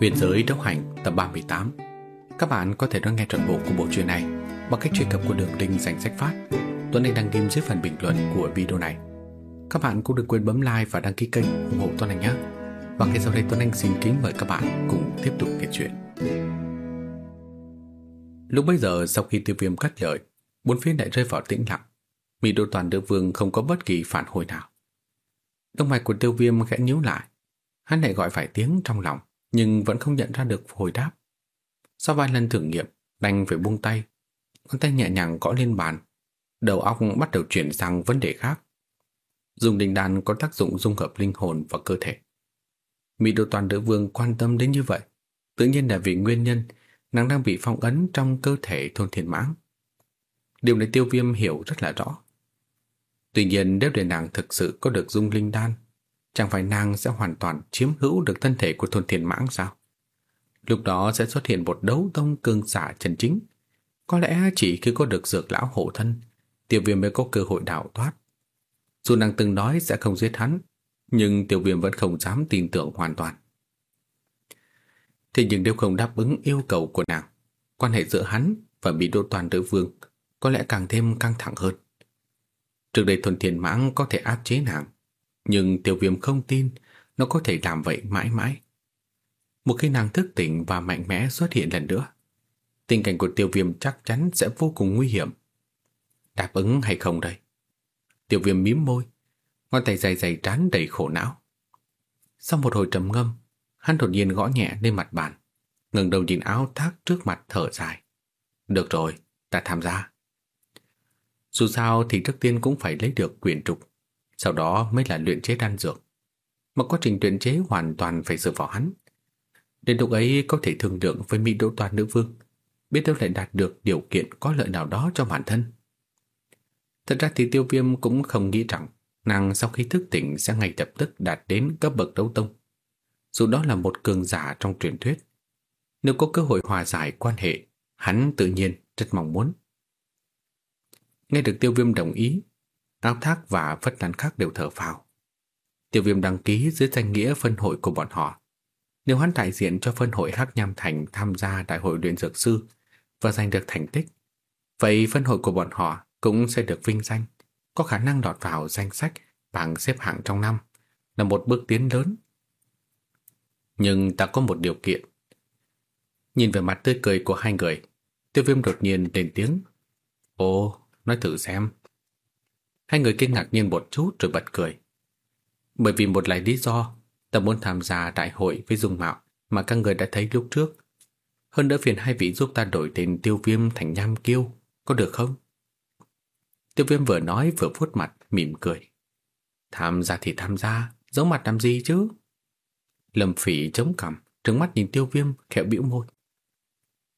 Huyền giới Đốc hành tập 38 Các bạn có thể đón nghe trọn bộ của bộ truyện này bằng cách truy cập của đường link danh sách phát. Tuấn Anh đăng ghim dưới phần bình luận của video này. Các bạn cũng đừng quên bấm like và đăng ký kênh ủng hộ Tuấn Anh nhé. Và ngay sau đây, Tuấn Anh xin kính mời các bạn cùng tiếp tục nghe chuyện. Lúc bấy giờ, sau khi tiêu viêm cắt lời, Bốn phía lại rơi vào tĩnh lặng. Mỹ đô toàn Đương vương không có bất kỳ phản hồi nào. Đông mạch của tiêu viêm khẽ nhíu lại. Hắn lại gọi vài tiếng trong lòng nhưng vẫn không nhận ra được hồi đáp. Sau vài lần thử nghiệm, đành phải buông tay. Con tay nhẹ nhàng gõ lên bàn. Đầu óc bắt đầu chuyển sang vấn đề khác. Dùng đình đàn có tác dụng dung hợp linh hồn và cơ thể. Mỹ đô toàn đỡ vương quan tâm đến như vậy. Tự nhiên là vì nguyên nhân nàng đang bị phong ấn trong cơ thể thôn thiên mãng. Điều này tiêu viêm hiểu rất là rõ. Tuy nhiên nếu để nàng thực sự có được dung linh đan Chẳng phải nàng sẽ hoàn toàn chiếm hữu được thân thể của thôn thiền mãng sao? Lúc đó sẽ xuất hiện một đấu tông cương giả chân chính. Có lẽ chỉ khi có được dược lão hộ thân, tiểu viêm mới có cơ hội đào thoát. Dù nàng từng nói sẽ không giết hắn, nhưng tiểu viêm vẫn không dám tin tưởng hoàn toàn. Thế nhưng nếu không đáp ứng yêu cầu của nàng, quan hệ giữa hắn và bị đô toàn đối vương có lẽ càng thêm căng thẳng hơn. Trước đây thuần thiền mãng có thể áp chế nàng, nhưng tiểu viêm không tin nó có thể làm vậy mãi mãi. Một khi nàng thức tỉnh và mạnh mẽ xuất hiện lần nữa, tình cảnh của tiêu viêm chắc chắn sẽ vô cùng nguy hiểm. Đáp ứng hay không đây? tiểu viêm mím môi, ngón tay dày dày trán đầy khổ não. Sau một hồi trầm ngâm, hắn đột nhiên gõ nhẹ lên mặt bàn, ngẩng đầu nhìn áo thác trước mặt thở dài. Được rồi, ta tham gia. Dù sao thì trước tiên cũng phải lấy được quyền trục sau đó mới là luyện chế đan dược. Mà quá trình luyện chế hoàn toàn phải dựa vào hắn. Đến lúc ấy có thể thương lượng với Mỹ Đỗ Toàn nữ vương, biết đâu lại đạt được điều kiện có lợi nào đó cho bản thân. Thật ra thì tiêu viêm cũng không nghĩ rằng nàng sau khi thức tỉnh sẽ ngay lập tức đạt đến cấp bậc đấu tông. Dù đó là một cường giả trong truyền thuyết. Nếu có cơ hội hòa giải quan hệ, hắn tự nhiên rất mong muốn. Nghe được tiêu viêm đồng ý, Áo thác và phất lan khác đều thở phào. Tiêu viêm đăng ký dưới danh nghĩa phân hội của bọn họ. Nếu hắn đại diện cho phân hội Hắc Nham Thành tham gia đại hội luyện dược sư và giành được thành tích, vậy phân hội của bọn họ cũng sẽ được vinh danh, có khả năng lọt vào danh sách bảng xếp hạng trong năm, là một bước tiến lớn. Nhưng ta có một điều kiện. Nhìn về mặt tươi cười của hai người, tiêu viêm đột nhiên lên tiếng. Ồ, nói thử xem, Hai người kinh ngạc nhìn một chút rồi bật cười. Bởi vì một lại lý do, ta muốn tham gia đại hội với dung mạo mà các người đã thấy lúc trước. Hơn nữa phiền hai vị giúp ta đổi tên tiêu viêm thành nham kiêu, có được không? Tiêu viêm vừa nói vừa vuốt mặt, mỉm cười. Tham gia thì tham gia, giấu mặt làm gì chứ? Lâm phỉ chống cằm, trừng mắt nhìn tiêu viêm, khẽ bĩu môi.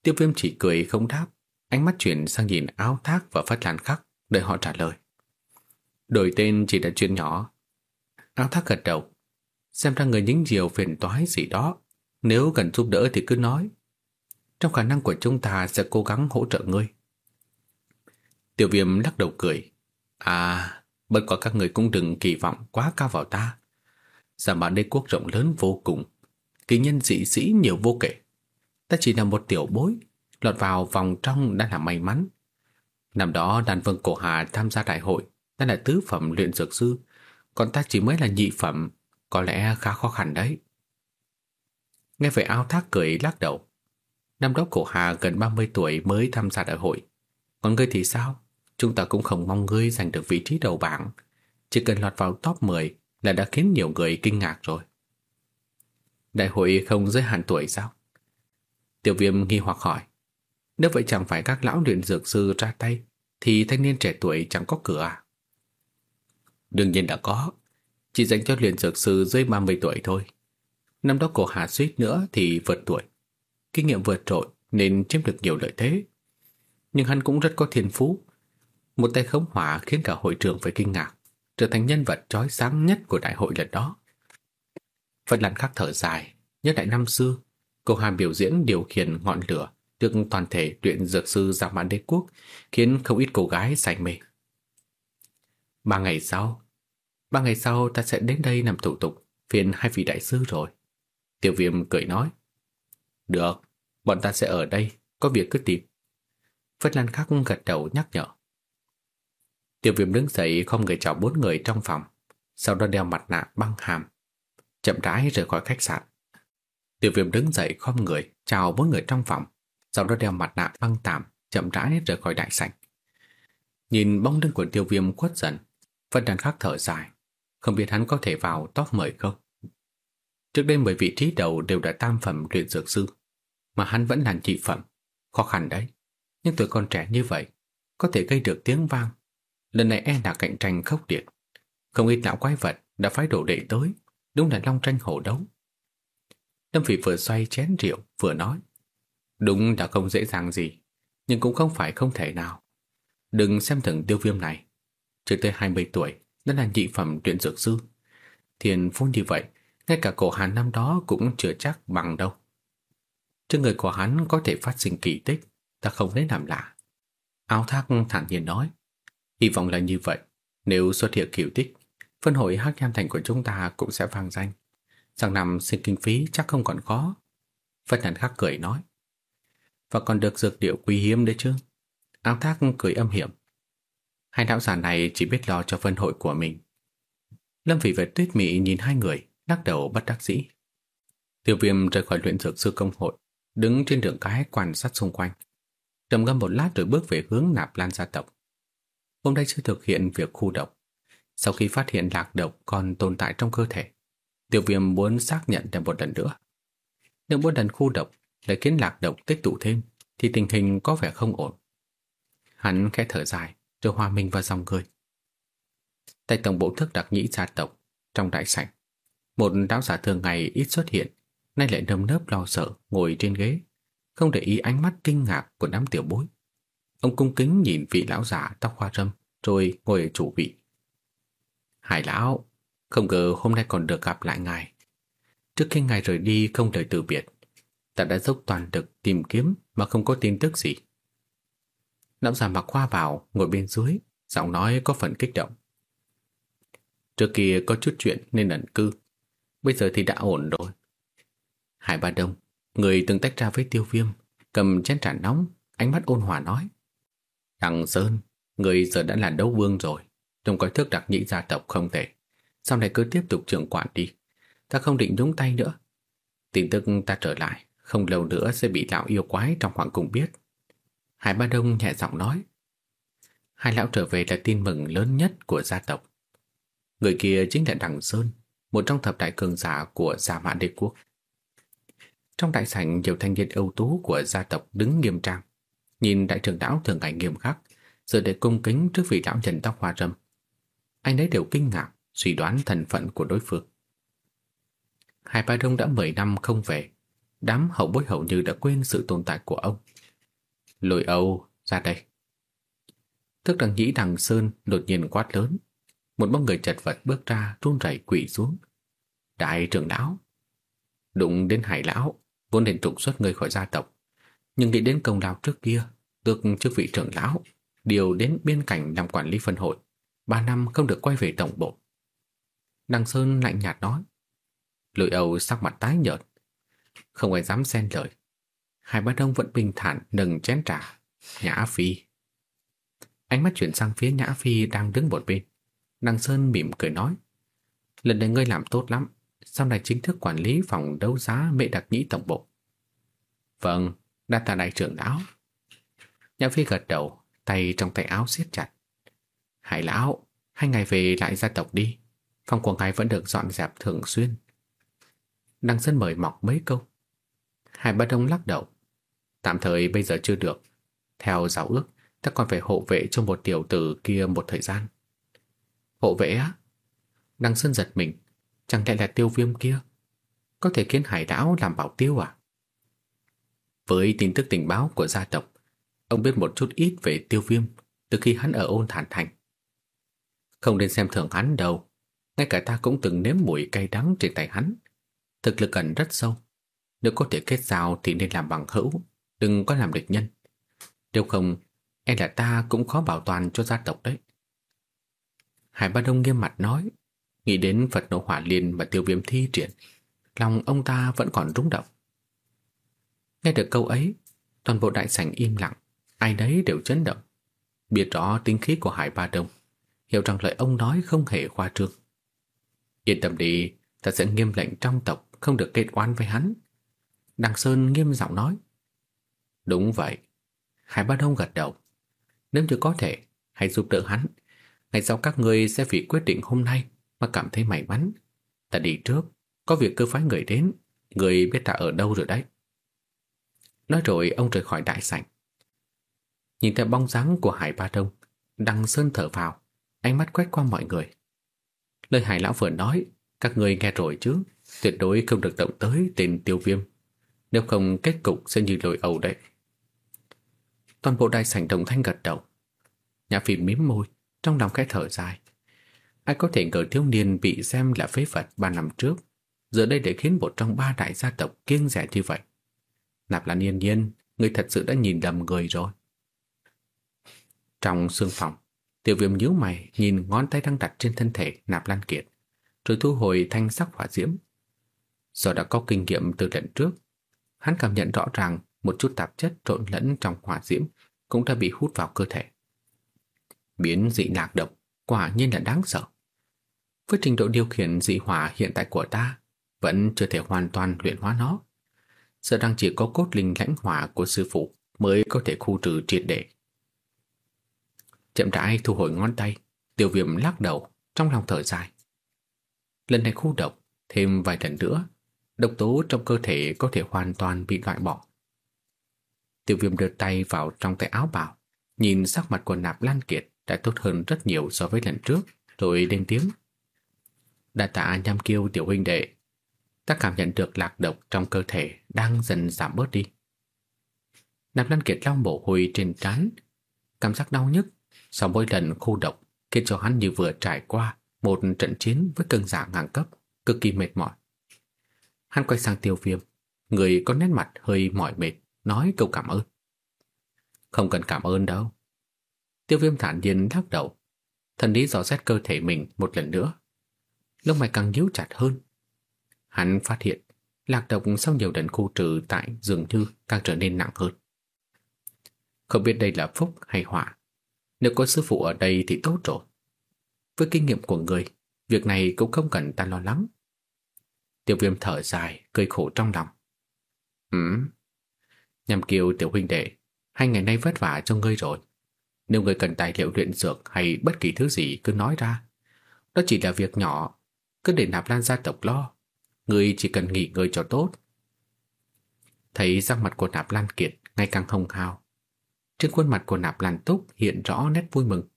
Tiêu viêm chỉ cười không đáp, ánh mắt chuyển sang nhìn áo thác và phát lan khắc, đợi họ trả lời. Đổi tên chỉ là chuyện nhỏ. Áo thác gật đầu. Xem ra người những diều phiền toái gì đó. Nếu cần giúp đỡ thì cứ nói. Trong khả năng của chúng ta sẽ cố gắng hỗ trợ ngươi. Tiểu viêm lắc đầu cười. À, bất quá các người cũng đừng kỳ vọng quá cao vào ta. Giả mạo đế quốc rộng lớn vô cùng. Kỳ nhân dị sĩ nhiều vô kể. Ta chỉ là một tiểu bối. Lọt vào vòng trong đã là may mắn. Năm đó đàn vương cổ hà tham gia đại hội ta là tứ phẩm luyện dược sư, còn ta chỉ mới là nhị phẩm, có lẽ khá khó khăn đấy. Nghe vậy ao thác cười lắc đầu. Năm đó cổ Hà gần 30 tuổi mới tham gia đại hội. Còn ngươi thì sao? Chúng ta cũng không mong ngươi giành được vị trí đầu bảng. Chỉ cần lọt vào top 10 là đã khiến nhiều người kinh ngạc rồi. Đại hội không giới hạn tuổi sao? Tiểu viêm nghi hoặc hỏi. Nếu vậy chẳng phải các lão luyện dược sư ra tay thì thanh niên trẻ tuổi chẳng có cửa à? Đương nhiên đã có, chỉ dành cho luyện dược sư dưới 30 tuổi thôi. Năm đó cổ Hà suýt nữa thì vượt tuổi. Kinh nghiệm vượt trội nên chiếm được nhiều lợi thế. Nhưng hắn cũng rất có thiên phú. Một tay khống hỏa khiến cả hội trường phải kinh ngạc, trở thành nhân vật chói sáng nhất của đại hội lần đó. Phật lặn khắc thở dài, nhớ lại năm xưa, cô Hà biểu diễn điều khiển ngọn lửa được toàn thể luyện dược sư giả mãn đế quốc, khiến không ít cô gái say mê. Ba ngày sau, ba ngày sau ta sẽ đến đây làm thủ tục phiền hai vị đại sư rồi. Tiểu viêm cười nói. Được, bọn ta sẽ ở đây, có việc cứ tìm. Phất Lan Khắc gật đầu nhắc nhở. tiểu viêm đứng dậy không người chào bốn người trong phòng, sau đó đeo mặt nạ băng hàm, chậm rãi rời khỏi khách sạn. tiểu viêm đứng dậy không người chào bốn người trong phòng, sau đó đeo mặt nạ băng tạm, chậm rãi rời khỏi đại sảnh. Nhìn bóng lưng của tiêu viêm khuất dần, Phân Đàn khác thở dài, không biết hắn có thể vào top 10 không. Trước đây 10 vị trí đầu đều đã tam phẩm luyện dược sư, mà hắn vẫn là nhị phẩm, khó khăn đấy. Nhưng tuổi con trẻ như vậy, có thể gây được tiếng vang. Lần này e là cạnh tranh khốc liệt. Không ít lão quái vật đã phái đổ đệ tới, đúng là long tranh hổ đấu. Lâm Phỉ vừa xoay chén rượu vừa nói, đúng là không dễ dàng gì, nhưng cũng không phải không thể nào. Đừng xem thường tiêu viêm này, chưa tới 20 tuổi, đã là nhị phẩm luyện dược sư. Thiền phú như vậy, ngay cả cổ hàn năm đó cũng chưa chắc bằng đâu. Trên người của hắn có thể phát sinh kỳ tích, ta không lấy làm lạ. Áo thác thản nhiên nói, hy vọng là như vậy. Nếu xuất hiện kỳ tích, phân hội Hắc Nham Thành của chúng ta cũng sẽ vang danh. Sang năm xin kinh phí chắc không còn khó. Phật Nhàn Khắc cười nói. Và còn được dược điệu quý hiếm đấy chứ. Áo thác cười âm hiểm. Hai đạo giả này chỉ biết lo cho phân hội của mình. Lâm Phỉ và tuyết mỹ nhìn hai người, lắc đầu bất đắc dĩ. Tiêu viêm rời khỏi luyện dược sư công hội, đứng trên đường cái quan sát xung quanh. Trầm ngâm một lát rồi bước về hướng nạp lan gia tộc. Hôm nay chưa thực hiện việc khu độc. Sau khi phát hiện lạc độc còn tồn tại trong cơ thể, tiêu viêm muốn xác nhận thêm một lần nữa. Nếu mỗi lần khu độc lại khiến lạc độc tích tụ thêm, thì tình hình có vẻ không ổn. Hắn khẽ thở dài, rồi hòa mình vào dòng người. Tại tổng bộ thức đặc nhĩ gia tộc, trong đại sảnh, một lão giả thường ngày ít xuất hiện, nay lại nơm nớp lo sợ ngồi trên ghế, không để ý ánh mắt kinh ngạc của đám tiểu bối. Ông cung kính nhìn vị lão giả tóc hoa râm, rồi ngồi ở chủ vị. Hải lão, không ngờ hôm nay còn được gặp lại ngài. Trước khi ngài rời đi không lời từ biệt, ta đã dốc toàn lực tìm kiếm mà không có tin tức gì. Lão già mặc hoa vào ngồi bên dưới, giọng nói có phần kích động. Trước kia có chút chuyện nên ẩn cư, bây giờ thì đã ổn rồi. Hải Ba Đông, người từng tách ra với tiêu viêm, cầm chén trà nóng, ánh mắt ôn hòa nói. Đằng Sơn, người giờ đã là đấu vương rồi, trong coi thức đặc nhị gia tộc không thể. Sau này cứ tiếp tục trưởng quản đi, ta không định nhúng tay nữa. Tin tức ta trở lại, không lâu nữa sẽ bị lão yêu quái trong hoàng cung biết. Hải Ba Đông nhẹ giọng nói. Hai lão trở về là tin mừng lớn nhất của gia tộc. Người kia chính là Đằng Sơn, một trong thập đại cường giả của Gia Mã Đế Quốc. Trong đại sảnh nhiều thanh niên ưu tú của gia tộc đứng nghiêm trang, nhìn đại trưởng lão thường ngày nghiêm khắc, giờ để cung kính trước vị lão nhân tóc hoa râm. Anh ấy đều kinh ngạc, suy đoán thân phận của đối phương. Hải Ba Đông đã 10 năm không về, đám hậu bối hậu như đã quên sự tồn tại của ông. Lôi Âu, ra đây. Thức đằng nhĩ đằng sơn đột nhiên quát lớn. Một bóng người chật vật bước ra run rẩy quỷ xuống. Đại trưởng lão. Đụng đến hải lão, vốn định trục xuất người khỏi gia tộc. Nhưng nghĩ đến công lao trước kia, được chức vị trưởng lão, điều đến biên cảnh làm quản lý phân hội. Ba năm không được quay về tổng bộ. Đằng Sơn lạnh nhạt nói. Lôi Âu sắc mặt tái nhợt. Không ai dám xen lời. Hải Bá Đông vẫn bình thản nâng chén trà. Nhã Phi. Ánh mắt chuyển sang phía Nhã Phi đang đứng một bên. Đăng Sơn mỉm cười nói. Lần này ngươi làm tốt lắm. Sau này chính thức quản lý phòng đấu giá mệ đặc nhĩ tổng bộ. Vâng, đa tạ đại trưởng lão. Nhã Phi gật đầu, tay trong tay áo siết chặt. Hải lão, hai ngày về lại gia tộc đi. Phòng của ngài vẫn được dọn dẹp thường xuyên. Đăng Sơn mời mọc mấy câu. Hải Bá Đông lắc đầu. Tạm thời bây giờ chưa được. Theo giáo ước, ta còn phải hộ vệ cho một tiểu tử kia một thời gian. Hộ vệ á? Đăng Sơn giật mình. Chẳng lẽ là tiêu viêm kia? Có thể khiến hải đảo làm bảo tiêu à? Với tin tức tình báo của gia tộc, ông biết một chút ít về tiêu viêm từ khi hắn ở ôn thản thành. Không nên xem thường hắn đâu. Ngay cả ta cũng từng nếm mùi cay đắng trên tay hắn. Thực lực ẩn rất sâu. Nếu có thể kết giao thì nên làm bằng hữu, đừng có làm địch nhân. Nếu không, e là ta cũng khó bảo toàn cho gia tộc đấy. Hải Ba Đông nghiêm mặt nói, nghĩ đến Phật nộ hỏa liền và tiêu viêm thi triển, lòng ông ta vẫn còn rung động. Nghe được câu ấy, toàn bộ đại sảnh im lặng, ai đấy đều chấn động. Biết rõ tính khí của Hải Ba Đông, hiểu rằng lời ông nói không hề khoa trương. Yên tâm đi, ta sẽ nghiêm lệnh trong tộc không được kết oán với hắn. Đằng Sơn nghiêm giọng nói. Đúng vậy. Hải Ba Đông gật đầu. Nếu như có thể, hãy giúp đỡ hắn. Ngày sau các người sẽ vì quyết định hôm nay mà cảm thấy may mắn. Ta đi trước, có việc cơ phái người đến, người biết ta ở đâu rồi đấy. Nói rồi ông rời khỏi đại sảnh. Nhìn theo bóng dáng của Hải Ba Đông, Đăng Sơn thở vào, ánh mắt quét qua mọi người. Lời Hải Lão vừa nói, các người nghe rồi chứ, tuyệt đối không được động tới tên tiêu viêm. Nếu không kết cục sẽ như lội ẩu đấy. Toàn bộ đại sảnh đồng thanh gật đầu. Nhà phim mím môi, trong lòng khẽ thở dài. Ai có thể ngờ thiếu niên bị xem là phế vật ba năm trước, giờ đây để khiến một trong ba đại gia tộc kiêng rẻ như vậy. Nạp là yên nhiên, người thật sự đã nhìn lầm người rồi. Trong sương phòng, tiểu viêm nhíu mày nhìn ngón tay đang đặt trên thân thể Nạp Lan Kiệt, rồi thu hồi thanh sắc hỏa diễm. Do đã có kinh nghiệm từ lần trước, hắn cảm nhận rõ ràng một chút tạp chất trộn lẫn trong hỏa diễm cũng đã bị hút vào cơ thể. Biến dị lạc độc quả nhiên là đáng sợ. Với trình độ điều khiển dị hỏa hiện tại của ta, vẫn chưa thể hoàn toàn luyện hóa nó. Sợ rằng chỉ có cốt linh lãnh hỏa của sư phụ mới có thể khu trừ triệt để. Chậm rãi thu hồi ngón tay, tiêu viêm lắc đầu, trong lòng thở dài. Lần này khu độc, thêm vài lần nữa, độc tố trong cơ thể có thể hoàn toàn bị loại bỏ. Tiêu viêm đưa tay vào trong tay áo bảo, nhìn sắc mặt của nạp lan kiệt đã tốt hơn rất nhiều so với lần trước, rồi lên tiếng. Đa tạ nham kiêu tiểu huynh đệ, ta cảm nhận được lạc độc trong cơ thể đang dần giảm bớt đi. Nạp Lan Kiệt lau mồ hôi trên trán, cảm giác đau nhức sau mỗi lần khu độc khiến cho hắn như vừa trải qua một trận chiến với cơn giả ngang cấp, cực kỳ mệt mỏi. Hắn quay sang tiêu viêm, người có nét mặt hơi mỏi mệt, nói câu cảm ơn. Không cần cảm ơn đâu. Tiêu viêm thản nhiên lắc đầu, thần lý dò xét cơ thể mình một lần nữa. Lông mày càng nhíu chặt hơn. Hắn phát hiện lạc độc sau nhiều lần khu trừ tại dường như càng trở nên nặng hơn. Không biết đây là phúc hay họa. Nếu có sư phụ ở đây thì tốt rồi. Với kinh nghiệm của người, việc này cũng không cần ta lo lắng. tiêu viêm thở dài, cười khổ trong lòng. Ừm, nhằm kiều tiểu huynh đệ, hai ngày nay vất vả cho ngươi rồi. Nếu ngươi cần tài liệu luyện dược hay bất kỳ thứ gì cứ nói ra. Đó chỉ là việc nhỏ, cứ để nạp lan gia tộc lo. Ngươi chỉ cần nghỉ ngơi cho tốt. Thấy sắc mặt của nạp lan kiệt ngày càng hồng hào. Trên khuôn mặt của nạp lan túc hiện rõ nét vui mừng.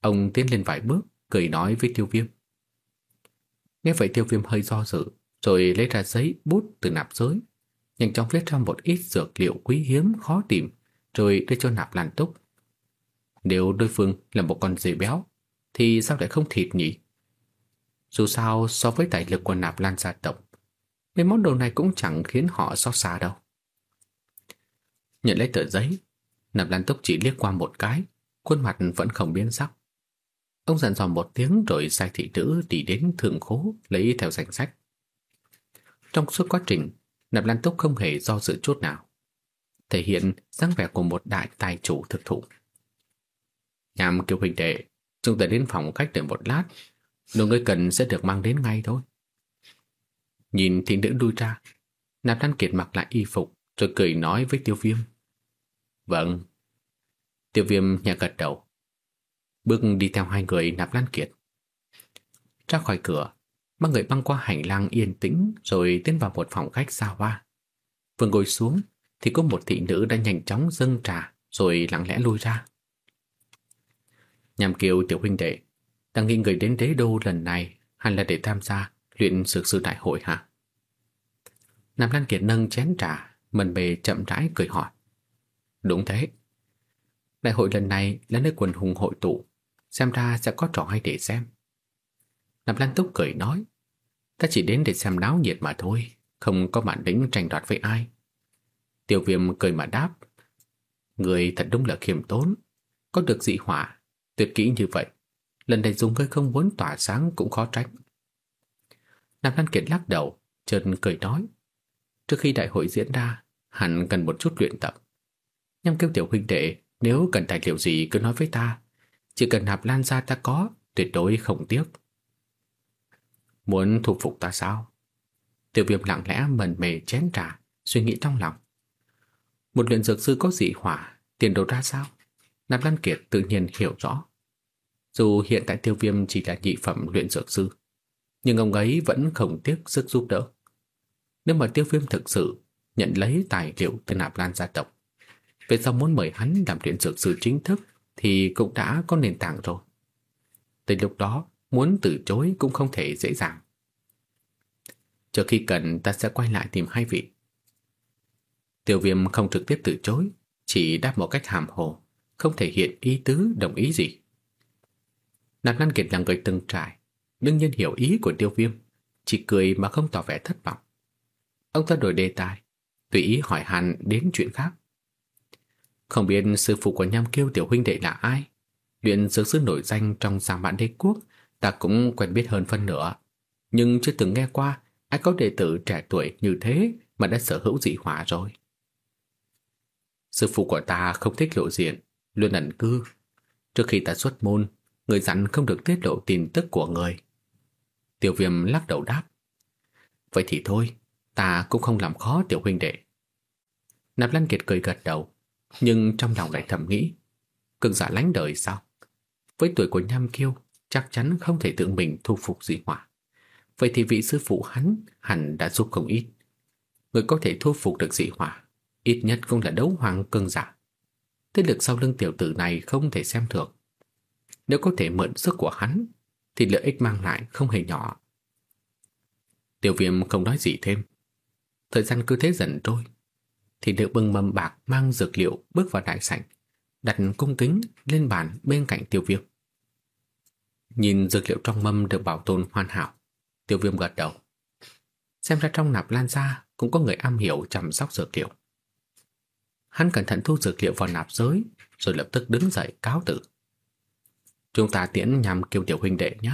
Ông tiến lên vài bước, cười nói với tiêu viêm. Nghe vậy tiêu viêm hơi do dự, rồi lấy ra giấy, bút từ nạp giới. Nhanh chóng viết ra một ít dược liệu quý hiếm, khó tìm, rồi đưa cho nạp lan túc. Nếu đối phương là một con dê béo, thì sao lại không thịt nhỉ? Dù sao so với tài lực của nạp lan gia tộc, mấy món đồ này cũng chẳng khiến họ xót xa đâu. Nhận lấy tờ giấy, nạp lan túc chỉ liếc qua một cái, khuôn mặt vẫn không biến sắc. Ông dặn dò một tiếng rồi sai thị nữ đi đến thượng khố lấy theo danh sách. Trong suốt quá trình, Nạp Lan Túc không hề do dự chút nào, thể hiện dáng vẻ của một đại tài chủ thực thụ. Nhàm kêu huynh đệ, chúng ta đến phòng khách đợi một lát, đồ người cần sẽ được mang đến ngay thôi. Nhìn thị nữ đuôi ra, Nạp Lan Kiệt mặc lại y phục rồi cười nói với Tiêu Viêm. Vâng. Tiêu Viêm nhẹ gật đầu, bước đi theo hai người nạp lan kiệt. Ra khỏi cửa, ba người băng qua hành lang yên tĩnh rồi tiến vào một phòng khách xa hoa. Vừa ngồi xuống thì có một thị nữ đã nhanh chóng dâng trà rồi lặng lẽ lui ra. Nhằm kiều tiểu huynh đệ, đang nghĩ người đến đế đô lần này hay là để tham gia luyện sược sư đại hội hả? Nam Lan Kiệt nâng chén trà, mần bề chậm rãi cười hỏi. Đúng thế. Đại hội lần này là nơi quần hùng hội tụ, xem ra sẽ có trò hay để xem. Nạp Lan Túc cười nói, ta chỉ đến để xem náo nhiệt mà thôi, không có bản lĩnh tranh đoạt với ai. Tiêu viêm cười mà đáp, người thật đúng là khiêm tốn, có được dị hỏa, tuyệt kỹ như vậy, lần này dùng ngươi không muốn tỏa sáng cũng khó tránh. Nạp Lan Kiệt lắc đầu, trần cười nói, trước khi đại hội diễn ra, hẳn cần một chút luyện tập. Nhâm kêu tiểu huynh đệ, nếu cần tài liệu gì cứ nói với ta. Chỉ cần nạp lan ra ta có, tuyệt đối không tiếc. Muốn thu phục ta sao? Tiểu viêm lặng lẽ mẩn mề chén trà, suy nghĩ trong lòng. Một luyện dược sư có dị hỏa, tiền đồ ra sao? Nạp Lan Kiệt tự nhiên hiểu rõ. Dù hiện tại tiêu viêm chỉ là nhị phẩm luyện dược sư, nhưng ông ấy vẫn không tiếc sức giúp đỡ. Nếu mà tiêu viêm thực sự nhận lấy tài liệu từ Nạp Lan gia tộc, về sau muốn mời hắn làm luyện dược sư chính thức thì cũng đã có nền tảng rồi. Tới lúc đó, muốn từ chối cũng không thể dễ dàng. Chờ khi cần ta sẽ quay lại tìm hai vị. Tiêu viêm không trực tiếp từ chối, chỉ đáp một cách hàm hồ, không thể hiện ý tứ đồng ý gì. Nạp Lan Kiệt là người từng trải, đương nhiên hiểu ý của tiêu viêm, chỉ cười mà không tỏ vẻ thất vọng. Ông ta đổi đề tài, tùy ý hỏi hẳn đến chuyện khác. Không biết sư phụ của nham kêu tiểu huynh đệ là ai? Luyện dược sư nổi danh trong giang bạn đế quốc, ta cũng quen biết hơn phân nửa. Nhưng chưa từng nghe qua ai có đệ tử trẻ tuổi như thế mà đã sở hữu dị hỏa rồi. Sư phụ của ta không thích lộ diện, luôn ẩn cư. Trước khi ta xuất môn, người dặn không được tiết lộ tin tức của người. Tiểu viêm lắc đầu đáp. Vậy thì thôi, ta cũng không làm khó tiểu huynh đệ. Nạp Lan Kiệt cười gật đầu, nhưng trong lòng lại thầm nghĩ. Cường giả lánh đời sao? Với tuổi của Nham Kiêu, chắc chắn không thể tự mình thu phục dị hỏa. Vậy thì vị sư phụ hắn hẳn đã giúp không ít. Người có thể thu phục được dị hỏa, ít nhất cũng là đấu hoàng cường giả. Thế lực sau lưng tiểu tử này không thể xem thường. Nếu có thể mượn sức của hắn, thì lợi ích mang lại không hề nhỏ. Tiểu viêm không nói gì thêm. Thời gian cứ thế dần trôi. Thì được bưng mâm bạc mang dược liệu bước vào đại sảnh, đặt cung kính lên bàn bên cạnh tiểu viêm. Nhìn dược liệu trong mâm được bảo tồn hoàn hảo, tiêu viêm gật đầu. Xem ra trong nạp lan ra cũng có người am hiểu chăm sóc dược liệu. Hắn cẩn thận thu dược liệu vào nạp giới, rồi lập tức đứng dậy cáo tử. Chúng ta tiễn nhằm kêu tiểu huynh đệ nhé.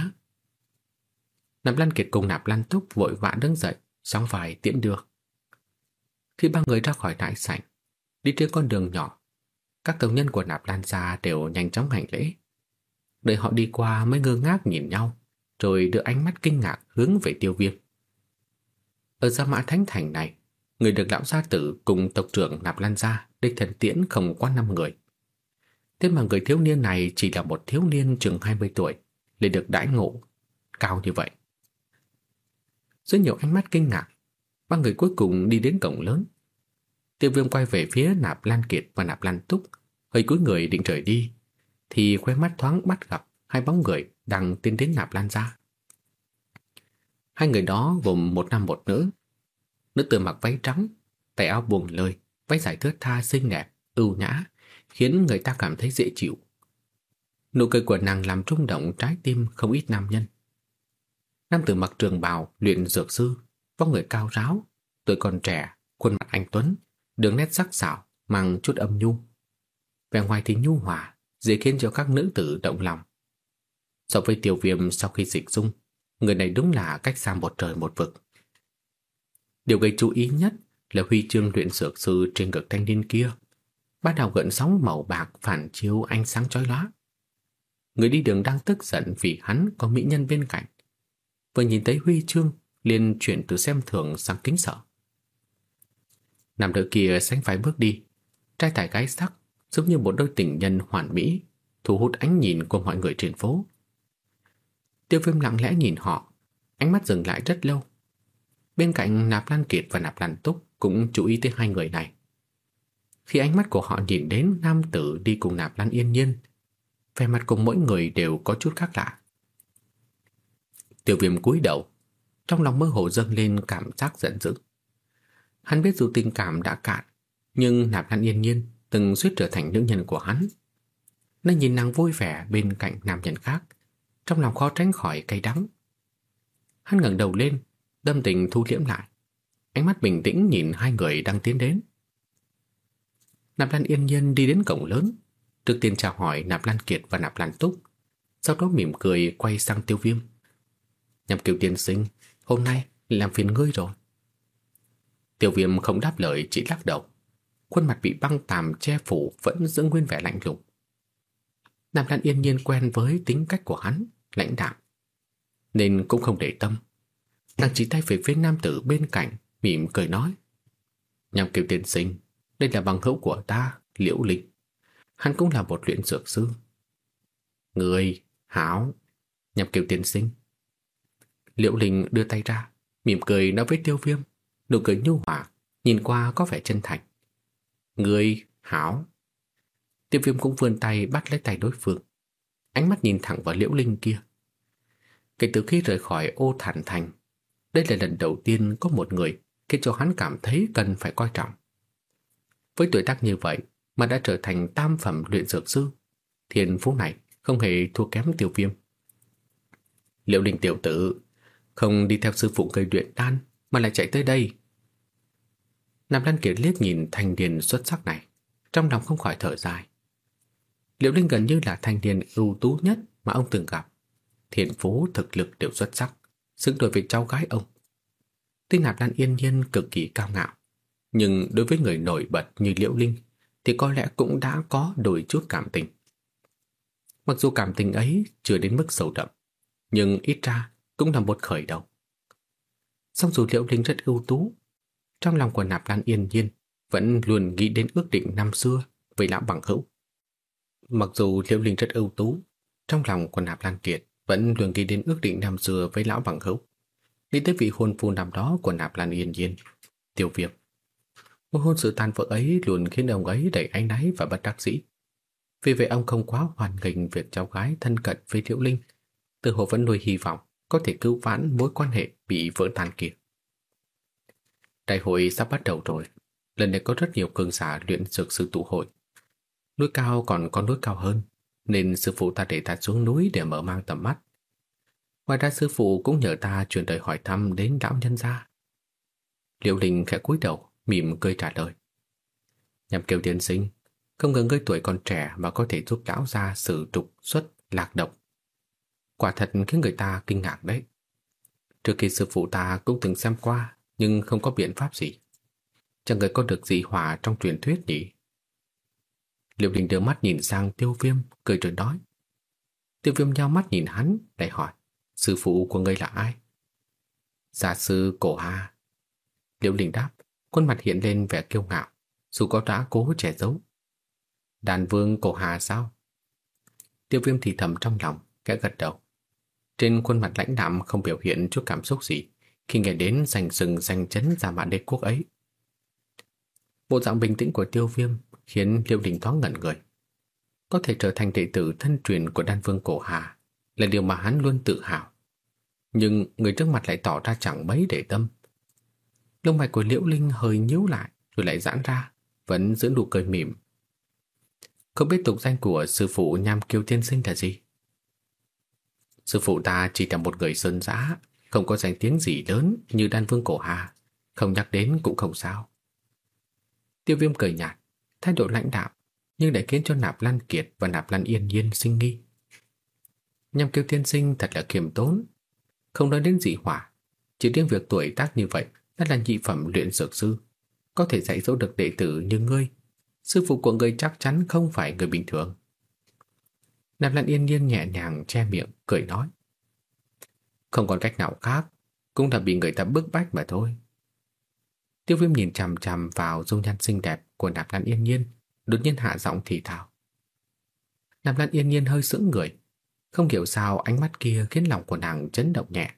Nạp Lan Kiệt cùng Nạp Lan Túc vội vã đứng dậy, sóng vài tiễn đưa. Khi ba người ra khỏi đại sảnh, đi trên con đường nhỏ, các tộc nhân của Nạp Lan gia đều nhanh chóng hành lễ. Đợi họ đi qua mới ngơ ngác nhìn nhau, rồi đưa ánh mắt kinh ngạc hướng về tiêu viêm. Ở Gia Mã Thánh Thành này, người được lão gia tử cùng tộc trưởng Nạp Lan gia đích thần tiễn không quá năm người. Thế mà người thiếu niên này chỉ là một thiếu niên chừng 20 tuổi, lại được đãi ngộ cao như vậy. Rất nhiều ánh mắt kinh ngạc, ba người cuối cùng đi đến cổng lớn. Tiêu viêm quay về phía Nạp Lan Kiệt và Nạp Lan Túc, hơi cúi người định rời đi, thì khóe mắt thoáng bắt gặp hai bóng người đang tiến đến Nạp Lan ra. Hai người đó gồm một nam một nữ. Nữ tử mặc váy trắng, tay áo buông lơi, váy dài thướt tha xinh đẹp, ưu nhã, khiến người ta cảm thấy dễ chịu. Nụ cười của nàng làm rung động trái tim không ít nam nhân. Nam tử mặc trường bào, luyện dược sư, vóc người cao ráo, tuổi còn trẻ, khuôn mặt anh tuấn, đường nét sắc sảo, mang chút âm nhu. Vẻ ngoài thì nhu hòa, dễ khiến cho các nữ tử động lòng. So với tiểu viêm sau khi dịch dung, người này đúng là cách xa một trời một vực. Điều gây chú ý nhất là huy chương luyện dược sư trên ngực thanh niên kia. Bắt đầu gợn sóng màu bạc phản chiếu ánh sáng chói lóa. Người đi đường đang tức giận vì hắn có mỹ nhân bên cạnh. Vừa nhìn thấy huy chương, liền chuyển từ xem thường sang kính sợ. Nam đỡ kia sánh phải bước đi, trai tài gái sắc, giống như một đôi tình nhân hoàn mỹ, thu hút ánh nhìn của mọi người trên phố. Tiêu viêm lặng lẽ nhìn họ, ánh mắt dừng lại rất lâu. Bên cạnh Nạp Lan Kiệt và Nạp Lan Túc cũng chú ý tới hai người này. Khi ánh mắt của họ nhìn đến nam tử đi cùng Nạp Lan Yên Nhiên, vẻ mặt của mỗi người đều có chút khác lạ. Tiêu viêm cúi đầu, trong lòng mơ hồ dâng lên cảm giác giận dữ. Hắn biết dù tình cảm đã cạn, nhưng Nạp Lan Yên Nhiên từng suýt trở thành nữ nhân của hắn. Nên nhìn nàng vui vẻ bên cạnh nam nhân khác, trong lòng khó tránh khỏi cay đắng. Hắn ngẩng đầu lên, tâm tình thu liễm lại. Ánh mắt bình tĩnh nhìn hai người đang tiến đến. Nạp Lan yên nhiên đi đến cổng lớn, trước tiên chào hỏi Nạp Lan Kiệt và Nạp Lan Túc, sau đó mỉm cười quay sang tiêu viêm. Nhằm kiều tiên sinh, hôm nay làm phiền ngươi rồi. Tiêu viêm không đáp lời chỉ lắc đầu khuôn mặt bị băng tàm che phủ vẫn giữ nguyên vẻ lạnh lùng. Nam Lan yên nhiên quen với tính cách của hắn, lãnh đạm, nên cũng không để tâm. Nàng chỉ tay về phía nam tử bên cạnh, mỉm cười nói. Nhằm kiều tiên sinh, đây là bằng hữu của ta, Liễu Linh. Hắn cũng là một luyện dược sư. Người, hảo, nhằm kiều tiên sinh. Liễu Linh đưa tay ra, mỉm cười nói với tiêu viêm, nụ cười nhu hòa, nhìn qua có vẻ chân thành. Người, hảo. Tiêu viêm cũng vươn tay bắt lấy tay đối phương. Ánh mắt nhìn thẳng vào liễu linh kia. Kể từ khi rời khỏi ô thản thành, đây là lần đầu tiên có một người khiến cho hắn cảm thấy cần phải coi trọng. Với tuổi tác như vậy mà đã trở thành tam phẩm luyện dược sư, thiên phú này không hề thua kém tiêu viêm. Liễu linh tiểu tử không đi theo sư phụ gây luyện đan mà lại chạy tới đây. Nam Lan Kiệt liếc nhìn thanh niên xuất sắc này, trong lòng không khỏi thở dài. Liễu Linh gần như là thanh niên ưu tú nhất mà ông từng gặp. Thiện phú thực lực đều xuất sắc, xứng đôi với cháu gái ông. Tuy Nạp Lan yên nhiên cực kỳ cao ngạo, nhưng đối với người nổi bật như Liễu Linh thì có lẽ cũng đã có đôi chút cảm tình. Mặc dù cảm tình ấy chưa đến mức sâu đậm, nhưng ít ra cũng là một khởi đầu. Song dù Liễu Linh rất ưu tú, trong lòng của Nạp Lan yên nhiên vẫn luôn nghĩ đến ước định năm xưa với lão bằng hữu. Mặc dù Liễu Linh rất ưu tú, trong lòng của Nạp Lan Kiệt vẫn luôn nghĩ đến ước định năm xưa với lão bằng hữu. Nghĩ tới vị hôn phu năm đó của Nạp Lan Yên Nhiên, tiêu viêm. Một hôn sự tan vỡ ấy luôn khiến ông ấy đầy áy náy và bất đắc dĩ. Vì vậy ông không quá hoàn nghênh việc cháu gái thân cận với Liễu Linh, từ hồ vẫn nuôi hy vọng có thể cứu vãn mối quan hệ bị vỡ tan kia. Đại hội sắp bắt đầu rồi, lần này có rất nhiều cường giả luyện dược sư tụ hội. Núi cao còn có núi cao hơn, nên sư phụ ta để ta xuống núi để mở mang tầm mắt. Ngoài ra sư phụ cũng nhờ ta truyền lời hỏi thăm đến lão nhân gia. Liễu Linh khẽ cúi đầu, mỉm cười trả lời. Nhằm kêu tiên sinh, không ngờ ngươi tuổi còn trẻ mà có thể giúp lão gia sử trục xuất lạc độc. Quả thật khiến người ta kinh ngạc đấy. Trước khi sư phụ ta cũng từng xem qua, nhưng không có biện pháp gì. Chẳng người có được dị hỏa trong truyền thuyết nhỉ? Liệu đình đưa mắt nhìn sang tiêu viêm, cười rồi nói. Tiêu viêm nhau mắt nhìn hắn, lại hỏi, sư phụ của ngươi là ai? Giả sư cổ hà. Liễu đình đáp, khuôn mặt hiện lên vẻ kiêu ngạo, dù có đã cố che giấu. Đàn vương cổ hà sao? Tiêu viêm thì thầm trong lòng, kẽ gật đầu. Trên khuôn mặt lãnh đạm không biểu hiện chút cảm xúc gì khi nghe đến giành sừng danh chấn giả mạn đế quốc ấy. Bộ dạng bình tĩnh của tiêu viêm khiến Liêu Đình thoáng ngẩn người. Có thể trở thành đệ tử thân truyền của đan vương cổ hà là điều mà hắn luôn tự hào. Nhưng người trước mặt lại tỏ ra chẳng mấy để tâm. Lông mày của Liễu Linh hơi nhíu lại rồi lại giãn ra, vẫn giữ nụ cười mỉm. Không biết tục danh của sư phụ Nham Kiêu Tiên Sinh là gì? Sư phụ ta chỉ là một người sơn giã, không có danh tiếng gì lớn như đan vương cổ hà, không nhắc đến cũng không sao. Tiêu viêm cười nhạt, thái độ lãnh đạo, nhưng để khiến cho Nạp Lan Kiệt và Nạp Lan Yên Nhiên sinh nghi. Nhằm kêu tiên sinh thật là kiềm tốn, không nói đến dị hỏa, chỉ riêng việc tuổi tác như vậy đã là nhị phẩm luyện dược sư, có thể dạy dỗ được đệ tử như ngươi. Sư phụ của ngươi chắc chắn không phải người bình thường. Nạp Lan Yên Nhiên nhẹ nhàng che miệng, cười nói. Không còn cách nào khác, cũng là bị người ta bức bách mà thôi. Tiêu viêm nhìn chằm chằm vào dung nhan xinh đẹp của Nạp Lan Yên Nhiên, đột nhiên hạ giọng thì thào. Nạp Lan Yên Nhiên hơi sững người, không hiểu sao ánh mắt kia khiến lòng của nàng chấn động nhẹ.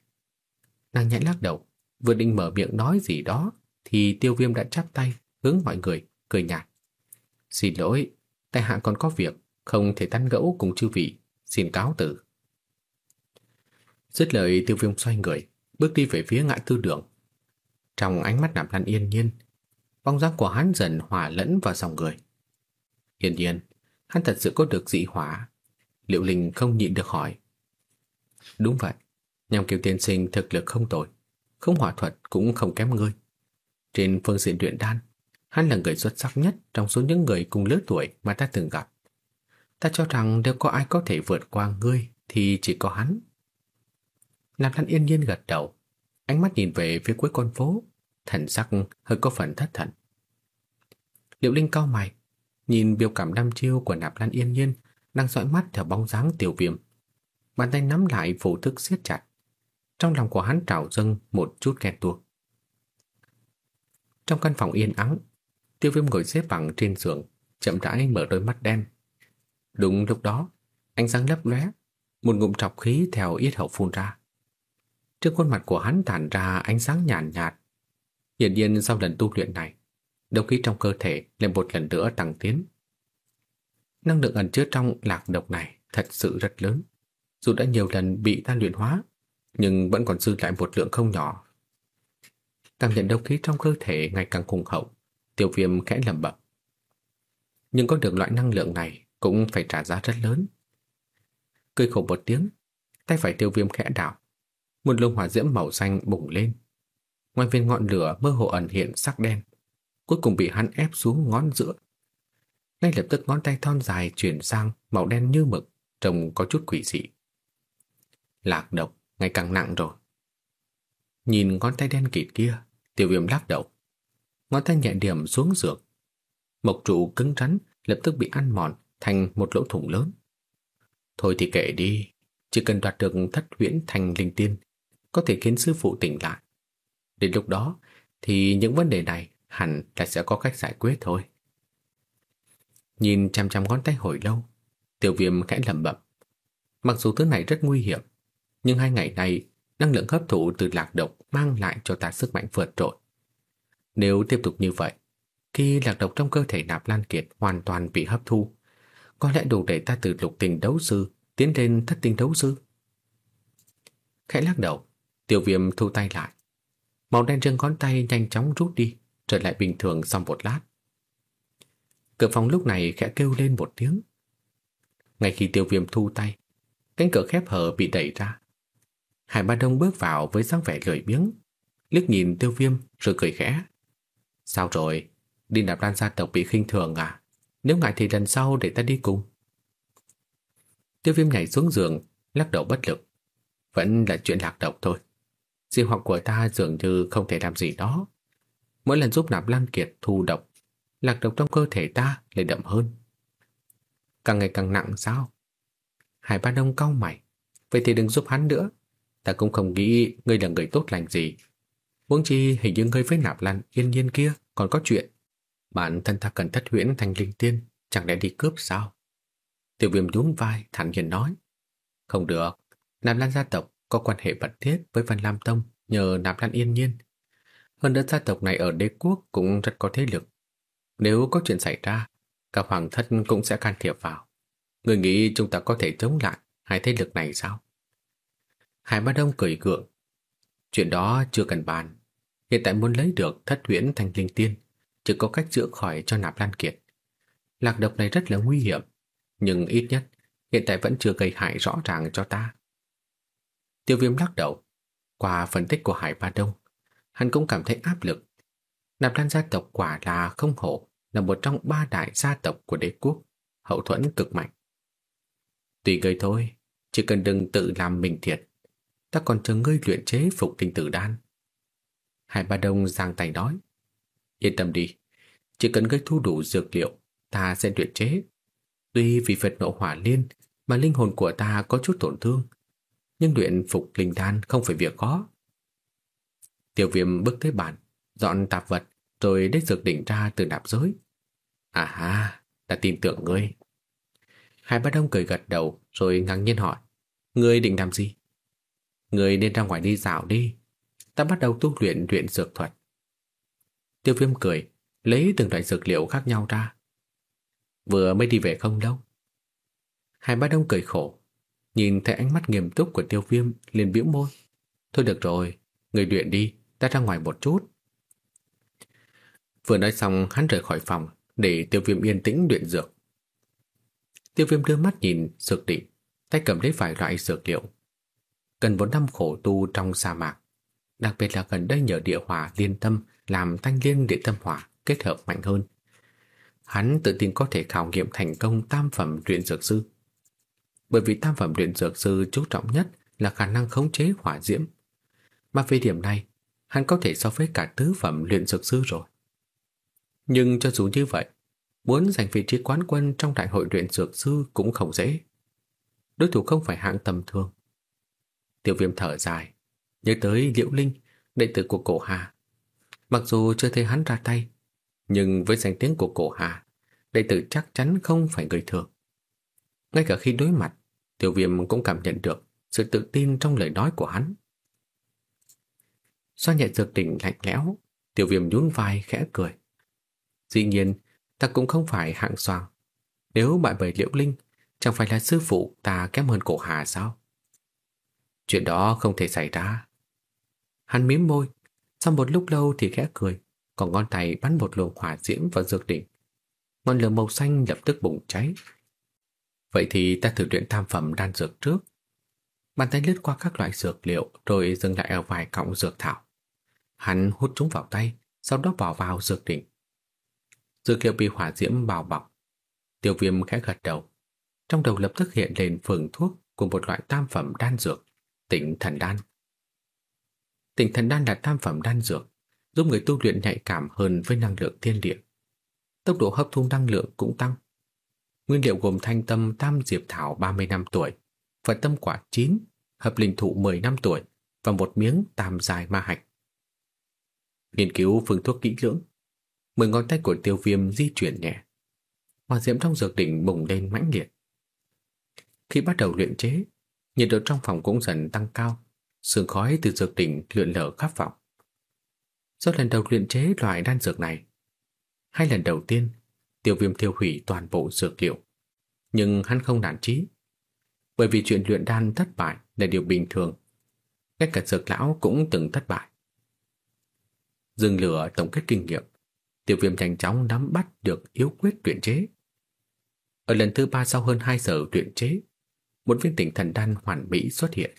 Nàng nhẹ lắc đầu, vừa định mở miệng nói gì đó, thì tiêu viêm đã chắp tay, hướng mọi người, cười nhạt. Xin lỗi, tại hạ còn có việc, không thể tán gẫu cùng chư vị, xin cáo từ. Dứt lời tiêu viêm xoay người, bước đi về phía ngã tư đường. Trong ánh mắt nạp lan yên nhiên, bóng dáng của hắn dần hòa lẫn vào dòng người. Yên nhiên, hắn thật sự có được dị hỏa. Liệu Linh không nhịn được hỏi. Đúng vậy, nhằm kiều tiên sinh thực lực không tồi, không hỏa thuật cũng không kém ngươi. Trên phương diện luyện đan, hắn là người xuất sắc nhất trong số những người cùng lứa tuổi mà ta từng gặp. Ta cho rằng nếu có ai có thể vượt qua ngươi thì chỉ có hắn. Nam Lan yên nhiên gật đầu, ánh mắt nhìn về phía cuối con phố, thần sắc hơi có phần thất thần. Liệu Linh cao mày, nhìn biểu cảm đăm chiêu của Nạp Lan Yên Nhiên đang dõi mắt theo bóng dáng tiểu viêm. Bàn tay nắm lại phủ thức siết chặt. Trong lòng của hắn trào dâng một chút ghen tuông. Trong căn phòng yên ắng, tiêu viêm ngồi xếp bằng trên giường, chậm rãi mở đôi mắt đen. Đúng lúc đó, ánh sáng lấp lóe, một ngụm trọc khí theo yết hậu phun ra. Trước khuôn mặt của hắn tản ra ánh sáng nhàn nhạt, nhạt. Hiển nhiên sau lần tu luyện này, độc khí trong cơ thể lại một lần nữa tăng tiến. Năng lượng ẩn chứa trong lạc độc này thật sự rất lớn. Dù đã nhiều lần bị ta luyện hóa, nhưng vẫn còn dư lại một lượng không nhỏ. Cảm nhận độc khí trong cơ thể ngày càng khủng hậu, tiêu viêm khẽ lẩm bẩm. Nhưng có được loại năng lượng này cũng phải trả giá rất lớn. Cười khổ một tiếng, tay phải tiêu viêm khẽ đảo. Một lông hỏa diễm màu xanh bùng lên. Ngoài viên ngọn lửa mơ hồ ẩn hiện sắc đen, cuối cùng bị hắn ép xuống ngón giữa. Ngay lập tức ngón tay thon dài chuyển sang màu đen như mực, trông có chút quỷ dị. Lạc độc ngày càng nặng rồi. Nhìn ngón tay đen kịt kia, tiêu viêm lắc đầu. Ngón tay nhẹ điểm xuống dược. Mộc trụ cứng rắn lập tức bị ăn mòn thành một lỗ thủng lớn. Thôi thì kệ đi, chỉ cần đoạt được thất huyễn thành linh tiên, có thể khiến sư phụ tỉnh lại. Đến lúc đó, thì những vấn đề này hẳn là sẽ có cách giải quyết thôi. Nhìn chăm chăm ngón tay hồi lâu, tiểu viêm khẽ lẩm bẩm. Mặc dù thứ này rất nguy hiểm, nhưng hai ngày nay năng lượng hấp thụ từ lạc độc mang lại cho ta sức mạnh vượt trội. Nếu tiếp tục như vậy, khi lạc độc trong cơ thể nạp lan kiệt hoàn toàn bị hấp thu, có lẽ đủ để ta từ lục tình đấu sư tiến lên thất tình đấu sư. Khẽ lắc đầu, tiểu viêm thu tay lại. Màu đen trên ngón tay nhanh chóng rút đi, trở lại bình thường sau một lát. Cửa phòng lúc này khẽ kêu lên một tiếng. Ngay khi tiêu viêm thu tay, cánh cửa khép hở bị đẩy ra. Hải Ba Đông bước vào với dáng vẻ lười biếng, liếc nhìn tiêu viêm rồi cười khẽ. Sao rồi? Đi nạp lan gia tộc bị khinh thường à? Nếu ngại thì lần sau để ta đi cùng. Tiêu viêm nhảy xuống giường, lắc đầu bất lực. Vẫn là chuyện lạc độc thôi. Di học của ta dường như không thể làm gì đó. Mỗi lần giúp nạp lan kiệt thu độc, lạc độc trong cơ thể ta lại đậm hơn. Càng ngày càng nặng sao? Hải Ba Đông cau mày. Vậy thì đừng giúp hắn nữa. Ta cũng không nghĩ ngươi là người tốt lành gì. Huống chi hình như ngươi với nạp lan yên nhiên kia còn có chuyện. Bản thân ta cần thất huyễn thành linh tiên, chẳng lẽ đi cướp sao? Tiểu viêm đúng vai, thản nhiên nói. Không được, Nạp Lan gia tộc có quan hệ mật thiết với Văn Lam Tông nhờ Nạp Lan yên nhiên. Hơn nữa gia tộc này ở đế quốc cũng rất có thế lực. Nếu có chuyện xảy ra, cả hoàng thất cũng sẽ can thiệp vào. Người nghĩ chúng ta có thể chống lại hai thế lực này sao? Hải Ba Đông cười gượng. Chuyện đó chưa cần bàn. Hiện tại muốn lấy được thất huyễn thành linh tiên chỉ có cách chữa khỏi cho nạp lan kiệt. Lạc độc này rất là nguy hiểm, nhưng ít nhất hiện tại vẫn chưa gây hại rõ ràng cho ta. Tiêu viêm lắc đầu. Qua phân tích của Hải Ba Đông, hắn cũng cảm thấy áp lực. Nạp lan gia tộc quả là không hổ, là một trong ba đại gia tộc của đế quốc, hậu thuẫn cực mạnh. Tùy ngươi thôi, chỉ cần đừng tự làm mình thiệt. Ta còn chờ ngươi luyện chế phục tinh tử đan. Hải Ba Đông giang tay nói. Yên tâm đi, chỉ cần ngươi thu đủ dược liệu, ta sẽ luyện chế. Tuy vì Phật nộ hỏa liên mà linh hồn của ta có chút tổn thương, nhưng luyện phục linh đan không phải việc khó. Tiểu viêm bước tới bàn, dọn tạp vật, rồi lấy dược đỉnh ra từ nạp giới. À ha, đã tin tưởng ngươi. Hai bác đông cười gật đầu rồi ngạc nhiên hỏi. Ngươi định làm gì? Ngươi nên ra ngoài đi dạo đi. Ta bắt đầu tu luyện luyện dược thuật. Tiêu viêm cười, lấy từng loại dược liệu khác nhau ra. Vừa mới đi về không lâu. Hai bác đông cười khổ, nhìn thấy ánh mắt nghiêm túc của tiêu viêm liền bĩu môi. Thôi được rồi, người luyện đi, ta ra ngoài một chút. Vừa nói xong hắn rời khỏi phòng để tiêu viêm yên tĩnh luyện dược. Tiêu viêm đưa mắt nhìn dược định, tay cầm lấy vài loại dược liệu. Cần bốn năm khổ tu trong sa mạc, đặc biệt là gần đây nhờ địa hỏa liên tâm làm thanh liên địa tâm hỏa kết hợp mạnh hơn. Hắn tự tin có thể khảo nghiệm thành công tam phẩm luyện dược sư. Bởi vì tam phẩm luyện dược sư chú trọng nhất là khả năng khống chế hỏa diễm. Mà về điểm này, hắn có thể so với cả tứ phẩm luyện dược sư rồi. Nhưng cho dù như vậy, Muốn giành vị trí quán quân trong đại hội luyện dược sư cũng không dễ. Đối thủ không phải hạng tầm thường. tiểu viêm thở dài, nhớ tới Liễu Linh, đệ tử của cổ Hà. Mặc dù chưa thấy hắn ra tay, nhưng với danh tiếng của cổ Hà, đệ tử chắc chắn không phải người thường. Ngay cả khi đối mặt, Tiểu viêm cũng cảm nhận được sự tự tin trong lời nói của hắn. Do nhẹ dược đỉnh lạnh lẽo, Tiểu viêm nhún vai khẽ cười. Dĩ nhiên, ta cũng không phải hạng soàng. Nếu bại bởi liễu linh, chẳng phải là sư phụ ta kém hơn cổ hà sao? Chuyện đó không thể xảy ra. Hắn miếm môi, sau một lúc lâu thì khẽ cười, còn ngón tay bắn một luồng hỏa diễm vào dược đỉnh. Ngọn lửa màu xanh lập tức bùng cháy. Vậy thì ta thử luyện tam phẩm đan dược trước. Bàn tay lướt qua các loại dược liệu rồi dừng lại ở vài cọng dược thảo. Hắn hút chúng vào tay, sau đó bỏ vào dược đỉnh. Dược liệu bị hỏa diễm bao bọc. Tiêu viêm khẽ gật đầu. Trong đầu lập tức hiện lên phường thuốc của một loại tam phẩm đan dược, tỉnh thần đan. Tỉnh thần đan là tam phẩm đan dược, giúp người tu luyện nhạy cảm hơn với năng lượng thiên địa. Tốc độ hấp thu năng lượng cũng tăng. Nguyên liệu gồm thanh tâm tam diệp thảo 30 năm tuổi, và tâm quả 9, hợp linh thụ 10 năm tuổi và một miếng tam dài ma hạch. Nghiên cứu phương thuốc kỹ lưỡng, mười ngón tay của tiêu viêm di chuyển nhẹ. Hỏa diễm trong dược đỉnh bùng lên mãnh liệt. Khi bắt đầu luyện chế, nhiệt độ trong phòng cũng dần tăng cao, sương khói từ dược đỉnh lượn lờ khắp phòng. Do lần đầu luyện chế loại đan dược này, hai lần đầu tiên, tiêu viêm thiêu hủy toàn bộ dược liệu. Nhưng hắn không nản chí. Bởi vì chuyện luyện đan thất bại là điều bình thường. Ngay cả dược lão cũng từng thất bại. Dừng lửa tổng kết kinh nghiệm, tiêu viêm nhanh chóng nắm bắt được yếu quyết luyện chế. Ở lần thứ ba sau hơn 2 giờ luyện chế, một viên tỉnh thần đan hoàn mỹ xuất hiện.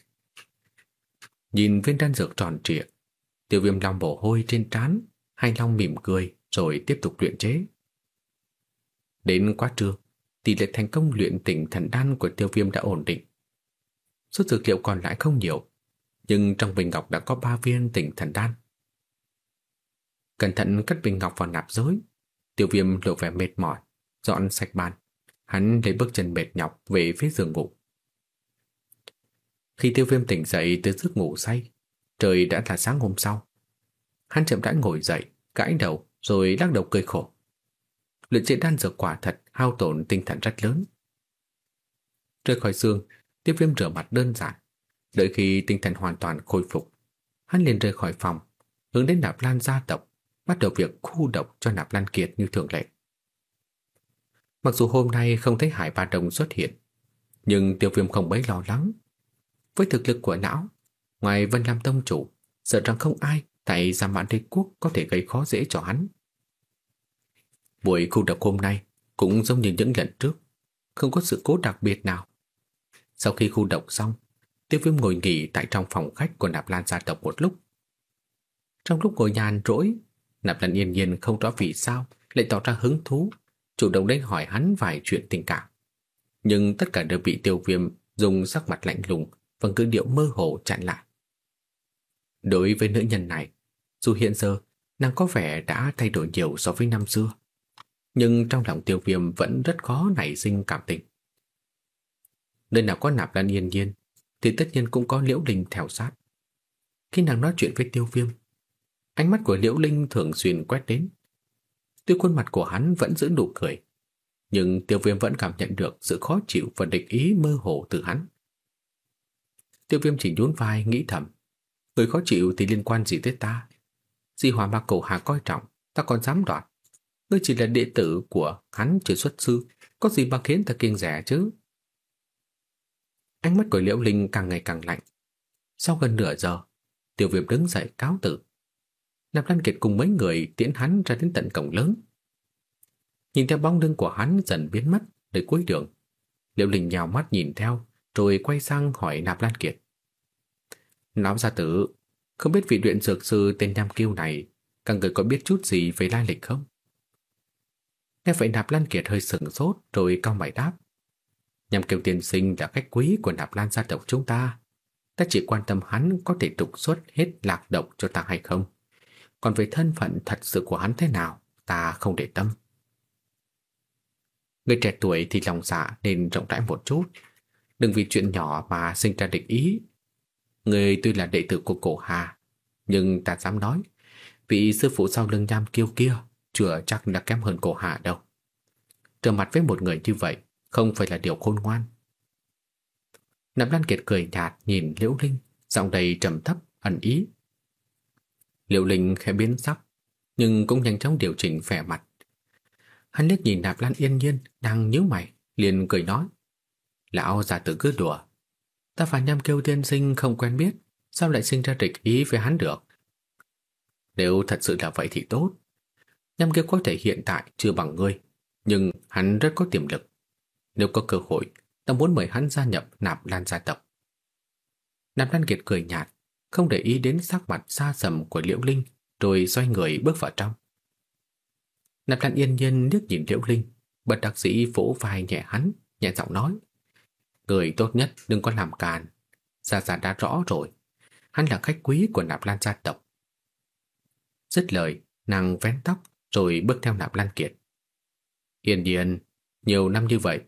Nhìn viên đan dược tròn trịa, tiêu viêm lòng bổ hôi trên trán, hai long mỉm cười rồi tiếp tục luyện chế. Đến quá trưa, tỷ lệ thành công luyện tỉnh thần đan của tiêu viêm đã ổn định. Số dược liệu còn lại không nhiều, nhưng trong bình ngọc đã có 3 viên tỉnh thần đan. Cẩn thận cất bình ngọc vào nạp giới, tiêu viêm lộ vẻ mệt mỏi, dọn sạch bàn. Hắn lấy bước chân mệt nhọc về phía giường ngủ. Khi tiêu viêm tỉnh dậy từ giấc ngủ say, trời đã là sáng hôm sau. Hắn chậm rãi ngồi dậy, gãi đầu rồi lắc đầu cười khổ. Luyện chế đan dược quả thật hao tổn tinh thần rất lớn. Rời khỏi giường, tiêu viêm rửa mặt đơn giản. Đợi khi tinh thần hoàn toàn khôi phục, hắn liền rời khỏi phòng, hướng đến nạp lan gia tộc, bắt đầu việc khu độc cho nạp lan kiệt như thường lệ. Mặc dù hôm nay không thấy hải ba đồng xuất hiện, nhưng tiêu viêm không mấy lo lắng. Với thực lực của não, ngoài Vân Lam Tông chủ, sợ rằng không ai tại Gia Mãn Đế Quốc có thể gây khó dễ cho hắn. Buổi khu độc hôm nay cũng giống như những lần trước, không có sự cố đặc biệt nào. Sau khi khu độc xong, Tiêu Viêm ngồi nghỉ tại trong phòng khách của Nạp Lan gia tộc một lúc. Trong lúc ngồi nhàn rỗi, Nạp Lan yên nhiên không rõ vì sao lại tỏ ra hứng thú, chủ động đến hỏi hắn vài chuyện tình cảm. Nhưng tất cả đều bị Tiêu Viêm dùng sắc mặt lạnh lùng và ngữ điệu mơ hồ chặn lại. Đối với nữ nhân này, dù hiện giờ nàng có vẻ đã thay đổi nhiều so với năm xưa, nhưng trong lòng tiêu viêm vẫn rất khó nảy sinh cảm tình. Nơi nào có nạp lan yên nhiên, thì tất nhiên cũng có liễu linh theo sát. Khi nàng nói chuyện với tiêu viêm, ánh mắt của liễu linh thường xuyên quét đến. Tuy khuôn mặt của hắn vẫn giữ nụ cười, nhưng tiêu viêm vẫn cảm nhận được sự khó chịu và địch ý mơ hồ từ hắn. Tiêu viêm chỉ nhún vai nghĩ thầm, người khó chịu thì liên quan gì tới ta? Di hòa mà cổ hà coi trọng, ta còn dám đoạt. Ngươi chỉ là đệ tử của hắn chưa xuất sư, có gì mà khiến ta kiêng rẻ chứ? Ánh mắt của Liễu Linh càng ngày càng lạnh. Sau gần nửa giờ, Tiểu Viêm đứng dậy cáo tử. Nạp Lan Kiệt cùng mấy người tiễn hắn ra đến tận cổng lớn. Nhìn theo bóng lưng của hắn dần biến mất nơi cuối đường. Liễu Linh nhào mắt nhìn theo, rồi quay sang hỏi Nạp Lan Kiệt. Lão gia tử, không biết vị luyện dược sư tên Nam Kiêu này, các người có biết chút gì về lai lịch không? Nghe vậy Nạp Lan Kiệt hơi sừng sốt rồi cao mày đáp. Nhằm kiều tiên sinh là khách quý của Nạp Lan gia tộc chúng ta. Ta chỉ quan tâm hắn có thể trục xuất hết lạc độc cho ta hay không. Còn về thân phận thật sự của hắn thế nào, ta không để tâm. Người trẻ tuổi thì lòng dạ nên rộng rãi một chút. Đừng vì chuyện nhỏ mà sinh ra địch ý. Người tuy là đệ tử của cổ hà, nhưng ta dám nói, vị sư phụ sau lưng nham kiêu kia chưa chắc là kém hơn cổ hạ đâu. Trở mặt với một người như vậy không phải là điều khôn ngoan. Nạp Lan Kiệt cười nhạt nhìn Liễu Linh, giọng đầy trầm thấp, ẩn ý. Liễu Linh khẽ biến sắc, nhưng cũng nhanh chóng điều chỉnh vẻ mặt. Hắn liếc nhìn Nạp Lan Yên Nhiên đang nhíu mày, liền cười nói: "Lão già tử cứ đùa, ta và Nham Kiêu tiên sinh không quen biết, sao lại sinh ra địch ý với hắn được?" Nếu thật sự là vậy thì tốt. Nham kia có thể hiện tại chưa bằng ngươi, nhưng hắn rất có tiềm lực. Nếu có cơ hội, ta muốn mời hắn gia nhập nạp lan gia tộc. Nạp lan kiệt cười nhạt, không để ý đến sắc mặt xa sầm của Liễu Linh, rồi xoay người bước vào trong. Nạp lan yên nhiên liếc nhìn Liễu Linh, bật đặc sĩ vỗ vai nhẹ hắn, nhẹ giọng nói. Người tốt nhất đừng có làm càn. Gia Gia đã rõ rồi, hắn là khách quý của nạp lan gia tộc. Dứt lời, nàng vén tóc rồi bước theo nạp lan kiệt. Yên nhiên, nhiều năm như vậy,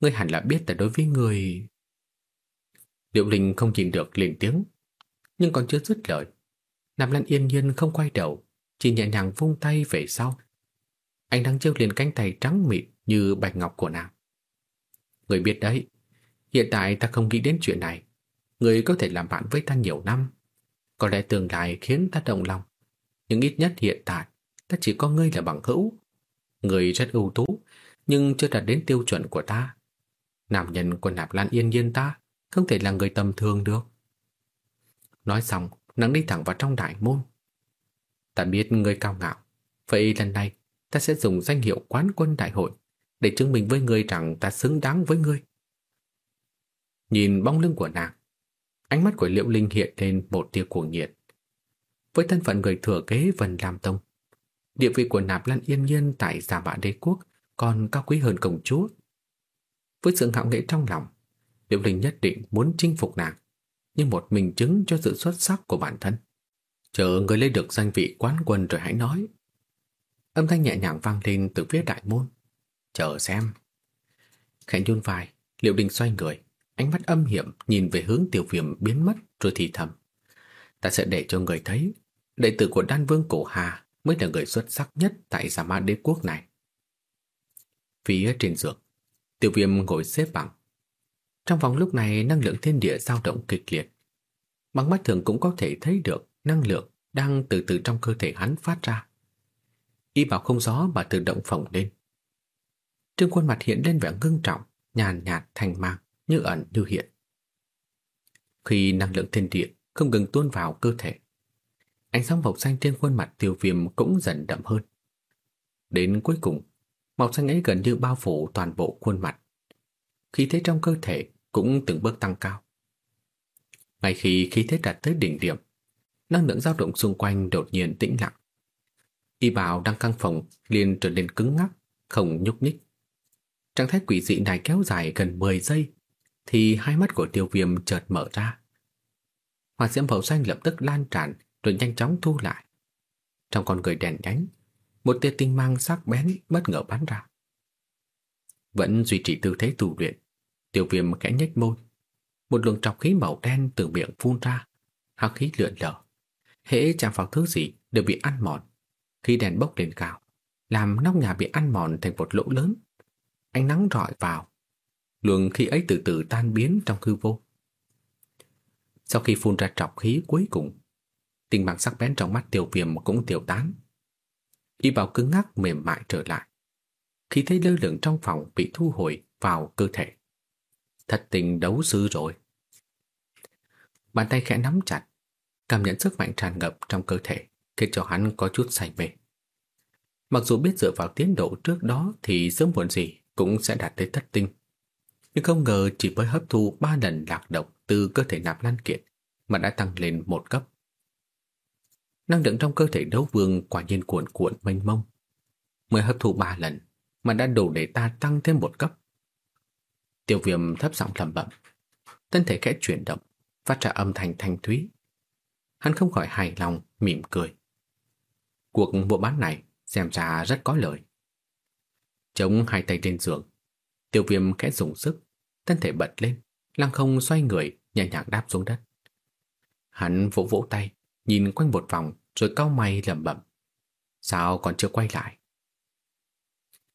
ngươi hẳn là biết là đối với người... Liệu Linh không nhìn được liền tiếng, nhưng còn chưa dứt lời. Nạp Lan yên nhiên không quay đầu, chỉ nhẹ nhàng vung tay về sau. Anh đang chiêu liền cánh tay trắng mịn như bạch ngọc của nàng. Người biết đấy, hiện tại ta không nghĩ đến chuyện này. Người có thể làm bạn với ta nhiều năm. Có lẽ tương lai khiến ta động lòng. Nhưng ít nhất hiện tại, ta chỉ có ngươi là bằng hữu. Người rất ưu tú, nhưng chưa đạt đến tiêu chuẩn của ta. Nam nhân của nạp lan yên nhiên ta không thể là người tầm thường được. Nói xong, nàng đi thẳng vào trong đại môn. Ta biết ngươi cao ngạo, vậy lần này ta sẽ dùng danh hiệu quán quân đại hội để chứng minh với ngươi rằng ta xứng đáng với ngươi. Nhìn bóng lưng của nàng, ánh mắt của Liễu Linh hiện lên một tia cuồng nhiệt. Với thân phận người thừa kế Vân Lam Tông, địa vị của Nạp Lan Yên Nhiên tại Giả Mã Đế Quốc còn cao quý hơn công chúa. Với sự ngạo nghễ trong lòng, Liễu Linh nhất định muốn chinh phục nàng, như một minh chứng cho sự xuất sắc của bản thân. Chờ người lấy được danh vị quán quân rồi hãy nói. Âm thanh nhẹ nhàng vang lên từ phía đại môn. Chờ xem. Khẽ nhún vai, Liễu Đình xoay người, ánh mắt âm hiểm nhìn về hướng tiểu viêm biến mất rồi thì thầm. Ta sẽ để cho người thấy, đệ tử của đan vương cổ hà mới là người xuất sắc nhất tại Giả Ma Đế Quốc này. Phía trên giường, Tiểu viêm ngồi xếp bằng. Trong vòng lúc này năng lượng thiên địa dao động kịch liệt. Bằng mắt thường cũng có thể thấy được năng lượng đang từ từ trong cơ thể hắn phát ra. Y bảo không gió mà tự động phồng lên. Trên khuôn mặt hiện lên vẻ ngưng trọng, nhàn nhạt thành mang, như ẩn như hiện. Khi năng lượng thiên địa không ngừng tuôn vào cơ thể, ánh sáng màu xanh trên khuôn mặt tiêu viêm cũng dần đậm hơn. Đến cuối cùng, Màu xanh ấy gần như bao phủ toàn bộ khuôn mặt. Khí thế trong cơ thể cũng từng bước tăng cao. Ngay khi khí thế đạt tới đỉnh điểm, năng lượng dao động xung quanh đột nhiên tĩnh lặng. Y bào đang căng phòng liền trở nên cứng ngắc, không nhúc nhích. Trạng thái quỷ dị này kéo dài gần 10 giây, thì hai mắt của tiêu viêm chợt mở ra. Hỏa diễm màu xanh lập tức lan tràn rồi nhanh chóng thu lại. Trong con người đèn nhánh, một tia tinh mang sắc bén bất ngờ bắn ra. Vẫn duy trì tư thế tu luyện, tiểu viêm khẽ nhếch môi. Một luồng trọc khí màu đen từ miệng phun ra, hắc khí lượn lờ. Hễ chạm vào thứ gì đều bị ăn mòn. Khi đèn bốc lên cao, làm nóc nhà bị ăn mòn thành một lỗ lớn. Ánh nắng rọi vào, luồng khí ấy từ từ tan biến trong hư vô. Sau khi phun ra trọc khí cuối cùng, tình bằng sắc bén trong mắt tiểu viêm cũng tiêu tán. Y bào cứng ngắc mềm mại trở lại. Khi thấy lơ lửng trong phòng bị thu hồi vào cơ thể. Thật tình đấu sư rồi. Bàn tay khẽ nắm chặt, cảm nhận sức mạnh tràn ngập trong cơ thể, khiến cho hắn có chút say mê. Mặc dù biết dựa vào tiến độ trước đó thì sớm muộn gì cũng sẽ đạt tới thất tinh. Nhưng không ngờ chỉ mới hấp thu ba lần lạc độc từ cơ thể nạp lan kiệt mà đã tăng lên một cấp. Năng lượng trong cơ thể đấu vương quả nhiên cuộn cuộn mênh mông. Mới hấp thụ ba lần mà đã đủ để ta tăng thêm một cấp. Tiêu viêm thấp giọng lẩm bẩm. Thân thể khẽ chuyển động, phát ra âm thanh thanh thúy. Hắn không khỏi hài lòng, mỉm cười. Cuộc mua bán này xem ra rất có lợi. Chống hai tay trên giường, Tiêu viêm khẽ dùng sức, thân thể bật lên, lăng không xoay người, nhẹ nhàng đáp xuống đất. Hắn vỗ vỗ tay, nhìn quanh một vòng rồi cau mày lẩm bẩm. Sao còn chưa quay lại?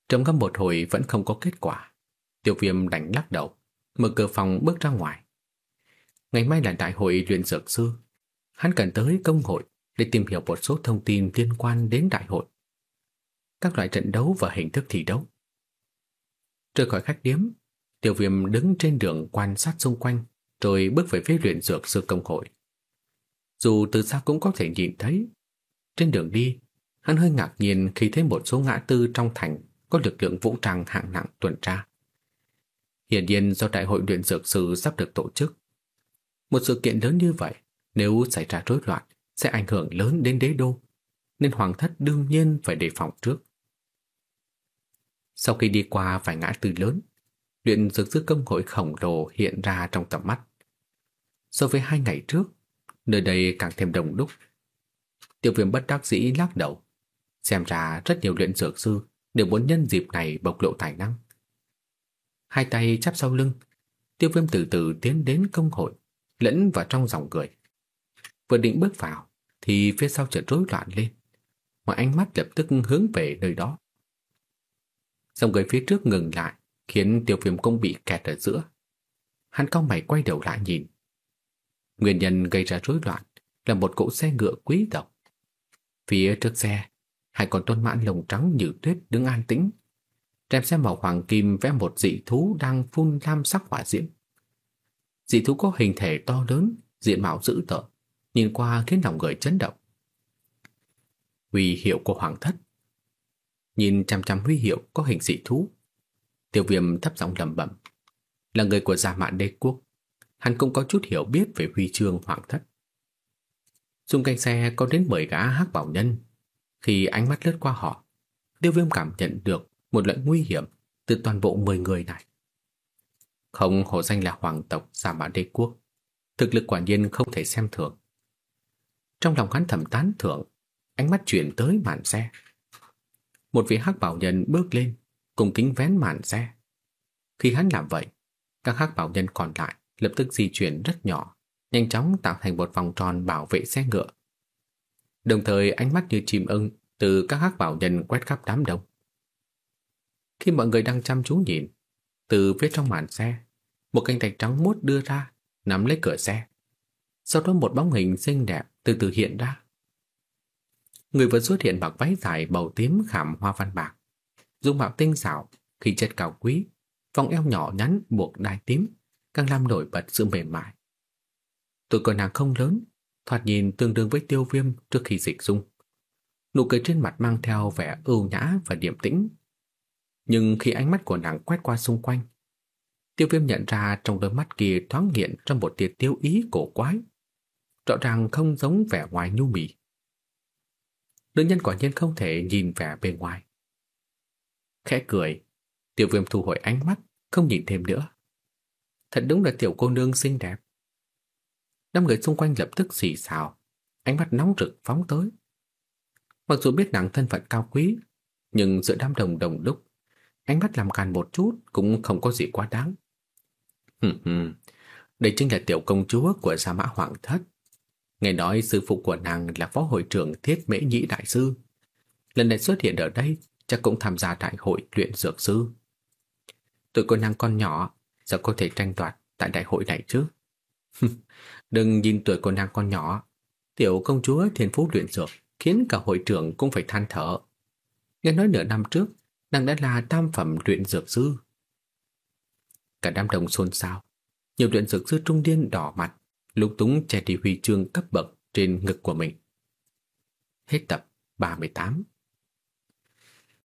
Trầm ngâm một hồi vẫn không có kết quả. Tiêu viêm đành lắc đầu, mở cửa phòng bước ra ngoài. Ngày mai là đại hội luyện dược sư. Hắn cần tới công hội để tìm hiểu một số thông tin liên quan đến đại hội. Các loại trận đấu và hình thức thi đấu. Rời khỏi khách điếm, tiêu viêm đứng trên đường quan sát xung quanh rồi bước về phía luyện dược sư công hội. Dù từ xa cũng có thể nhìn thấy. Trên đường đi, hắn hơi ngạc nhiên khi thấy một số ngã tư trong thành có lực lượng vũ trang hạng nặng tuần tra. Hiển nhiên do đại hội luyện dược sư sắp được tổ chức. Một sự kiện lớn như vậy, nếu xảy ra rối loạn, sẽ ảnh hưởng lớn đến đế đô, nên hoàng thất đương nhiên phải đề phòng trước. Sau khi đi qua vài ngã tư lớn, luyện dược sư công hội khổng lồ hiện ra trong tầm mắt. So với hai ngày trước, nơi đây càng thêm đông đúc. Tiêu viêm bất đắc dĩ lắc đầu. Xem ra rất nhiều luyện dược sư đều muốn nhân dịp này bộc lộ tài năng. Hai tay chắp sau lưng, tiêu viêm từ từ tiến đến công hội, lẫn vào trong dòng người. Vừa định bước vào, thì phía sau chợt rối loạn lên. Mọi ánh mắt lập tức hướng về nơi đó. Dòng người phía trước ngừng lại, khiến tiêu viêm cũng bị kẹt ở giữa. Hắn cao mày quay đầu lại nhìn. Nguyên nhân gây ra rối loạn là một cỗ xe ngựa quý tộc. Phía trước xe, hai con tuân mãn lồng trắng như tuyết đứng an tĩnh. Rèm xe màu hoàng kim vẽ một dị thú đang phun lam sắc hỏa diễm. Dị thú có hình thể to lớn, diện mạo dữ tợn, nhìn qua khiến lòng người chấn động. Huy hiệu của hoàng thất Nhìn chăm chăm huy hiệu có hình dị thú Tiêu viêm thấp giọng lầm bẩm Là người của gia mạn đế quốc Hắn cũng có chút hiểu biết về huy chương hoàng thất. Xung quanh xe có đến 10 gã hắc bảo nhân. Khi ánh mắt lướt qua họ, Tiêu viêm cảm nhận được Một loại nguy hiểm Từ toàn bộ 10 người này. Không hổ danh là hoàng tộc giả mã đế quốc, Thực lực quả nhiên không thể xem thường. Trong lòng hắn thầm tán thưởng, Ánh mắt chuyển tới màn xe. Một vị hắc bảo nhân bước lên, Cùng kính vén màn xe. Khi hắn làm vậy, Các hắc bảo nhân còn lại lập tức di chuyển rất nhỏ, nhanh chóng tạo thành một vòng tròn bảo vệ xe ngựa. Đồng thời ánh mắt như chim ưng từ các hắc bảo nhân quét khắp đám đông. Khi mọi người đang chăm chú nhìn, từ phía trong màn xe, một cánh tay trắng muốt đưa ra, nắm lấy cửa xe. Sau đó một bóng hình xinh đẹp từ từ hiện ra. Người vừa xuất hiện mặc váy dài màu tím khảm hoa văn bạc, dung mạo tinh xảo, khi chất cao quý, vòng eo nhỏ nhắn buộc đai tím, càng làm nổi bật sự mềm mại. Tuổi của nàng không lớn, thoạt nhìn tương đương với tiêu viêm trước khi dịch dung. Nụ cười trên mặt mang theo vẻ ưu nhã và điềm tĩnh. Nhưng khi ánh mắt của nàng quét qua xung quanh, tiêu viêm nhận ra trong đôi mắt kia thoáng hiện trong một tia tiêu ý cổ quái. Rõ ràng không giống vẻ ngoài nhu mì. Nữ nhân quả nhiên không thể nhìn vẻ bề ngoài. Khẽ cười, tiêu viêm thu hồi ánh mắt, không nhìn thêm nữa. Thật đúng là tiểu cô nương xinh đẹp. Năm người xung quanh lập tức xì xào, ánh mắt nóng rực phóng tới. Mặc dù biết nàng thân phận cao quý, nhưng giữa đám đồng đồng đúc, ánh mắt làm càn một chút cũng không có gì quá đáng. Đây chính là tiểu công chúa của Gia Mã Hoàng Thất. Nghe nói sư phụ của nàng là phó hội trưởng Thiết Mễ Nhĩ Đại Sư. Lần này xuất hiện ở đây chắc cũng tham gia đại hội luyện dược sư. Tuổi của nàng con nhỏ Sao có thể tranh đoạt tại đại hội này chứ? Đừng nhìn tuổi của nàng con nhỏ. Tiểu công chúa thiên phú luyện dược khiến cả hội trưởng cũng phải than thở. Nghe nói nửa năm trước, nàng đã là tam phẩm luyện dược sư. Cả đám đồng xôn xao. Nhiều luyện dược sư trung điên đỏ mặt, lúng túng che đi huy chương cấp bậc trên ngực của mình. Hết tập 38